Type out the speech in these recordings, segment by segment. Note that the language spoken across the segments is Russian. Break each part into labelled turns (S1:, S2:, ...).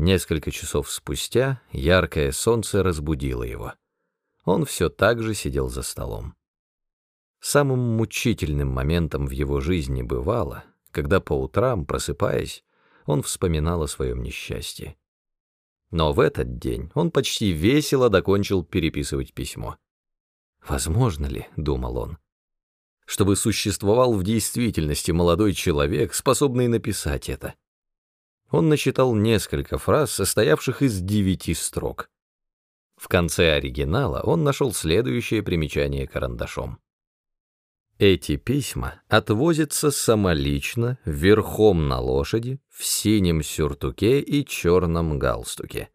S1: Несколько часов спустя яркое солнце разбудило его. Он все так же сидел за столом. Самым мучительным моментом в его жизни бывало, когда по утрам, просыпаясь, он вспоминал о своем несчастье. Но в этот день он почти весело докончил переписывать письмо. «Возможно ли, — думал он, — чтобы существовал в действительности молодой человек, способный написать это?» Он насчитал несколько фраз, состоявших из девяти строк. В конце оригинала он нашел следующее примечание карандашом. Эти письма отвозятся самолично, верхом на лошади, в синем сюртуке и черном галстуке.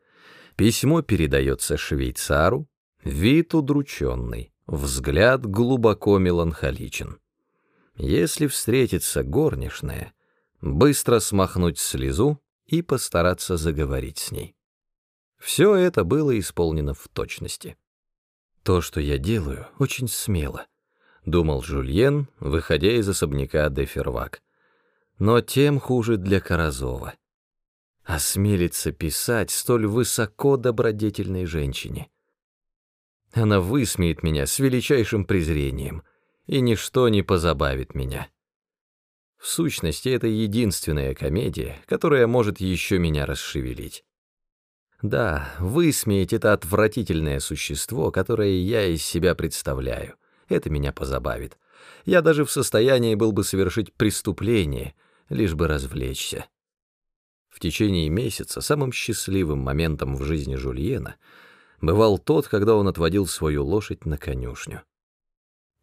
S1: Письмо передается швейцару, вид удрученный, взгляд глубоко меланхоличен. Если встретится горничная, быстро смахнуть слезу и постараться заговорить с ней. Все это было исполнено в точности. То, что я делаю, очень смело —— думал Жульен, выходя из особняка де Фервак. «Но тем хуже для Каразова. Осмелиться писать столь высоко добродетельной женщине. Она высмеет меня с величайшим презрением, и ничто не позабавит меня. В сущности, это единственная комедия, которая может еще меня расшевелить. Да, высмеять это отвратительное существо, которое я из себя представляю» это меня позабавит. Я даже в состоянии был бы совершить преступление, лишь бы развлечься. В течение месяца самым счастливым моментом в жизни Жульена бывал тот, когда он отводил свою лошадь на конюшню.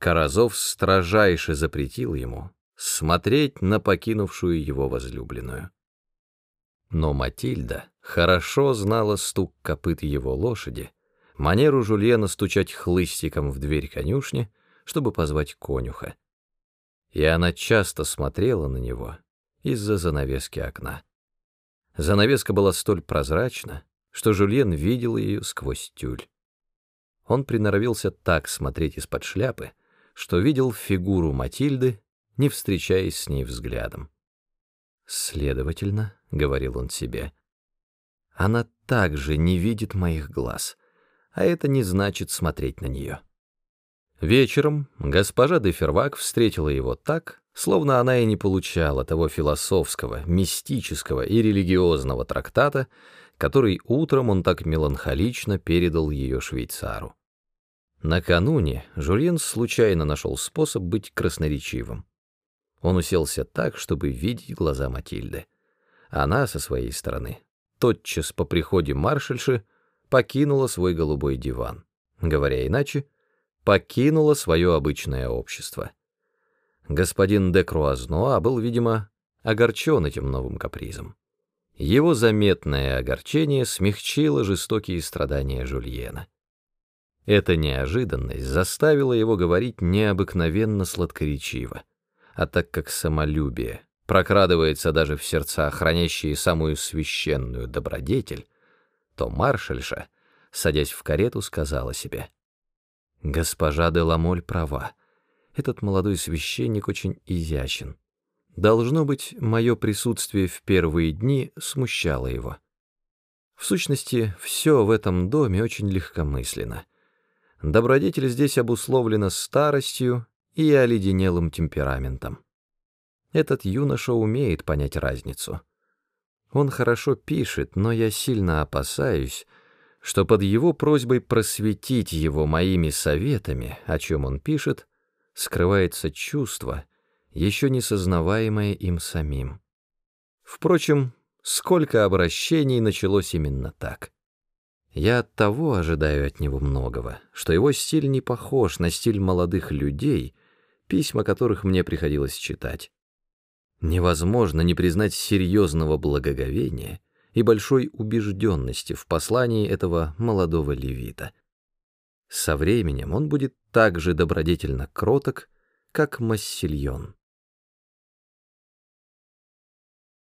S1: Каразов строжайше запретил ему смотреть на покинувшую его возлюбленную. Но Матильда хорошо знала стук копыт его лошади, манеру Жульена стучать хлыстиком в дверь конюшни, чтобы позвать конюха. И она часто смотрела на него из-за занавески окна. Занавеска была столь прозрачна, что Жульен видел ее сквозь тюль. Он приноровился так смотреть из-под шляпы, что видел фигуру Матильды, не встречаясь с ней взглядом. «Следовательно», — говорил он себе, — «она также не видит моих глаз» а это не значит смотреть на нее. Вечером госпожа де Фервак встретила его так, словно она и не получала того философского, мистического и религиозного трактата, который утром он так меланхолично передал ее швейцару. Накануне Жульен случайно нашел способ быть красноречивым. Он уселся так, чтобы видеть глаза Матильды. Она, со своей стороны, тотчас по приходе маршальши покинула свой голубой диван. Говоря иначе, покинула свое обычное общество. Господин де Круазноа был, видимо, огорчен этим новым капризом. Его заметное огорчение смягчило жестокие страдания Жульена. Эта неожиданность заставила его говорить необыкновенно сладкоречиво, а так как самолюбие прокрадывается даже в сердца, хранящие самую священную добродетель, то маршальша, садясь в карету, сказала себе, «Госпожа де Ламоль права. Этот молодой священник очень изящен. Должно быть, мое присутствие в первые дни смущало его. В сущности, все в этом доме очень легкомысленно. Добродетель здесь обусловлена старостью и оледенелым темпераментом. Этот юноша умеет понять разницу». Он хорошо пишет, но я сильно опасаюсь, что под его просьбой просветить его моими советами, о чем он пишет, скрывается чувство, еще не сознаваемое им самим. Впрочем, сколько обращений началось именно так. Я от того ожидаю от него многого, что его стиль не похож на стиль молодых людей, письма которых мне приходилось читать. Невозможно не признать серьезного благоговения и большой убежденности в послании этого молодого левита. Со временем он будет так же добродетельно кроток, как Массильон.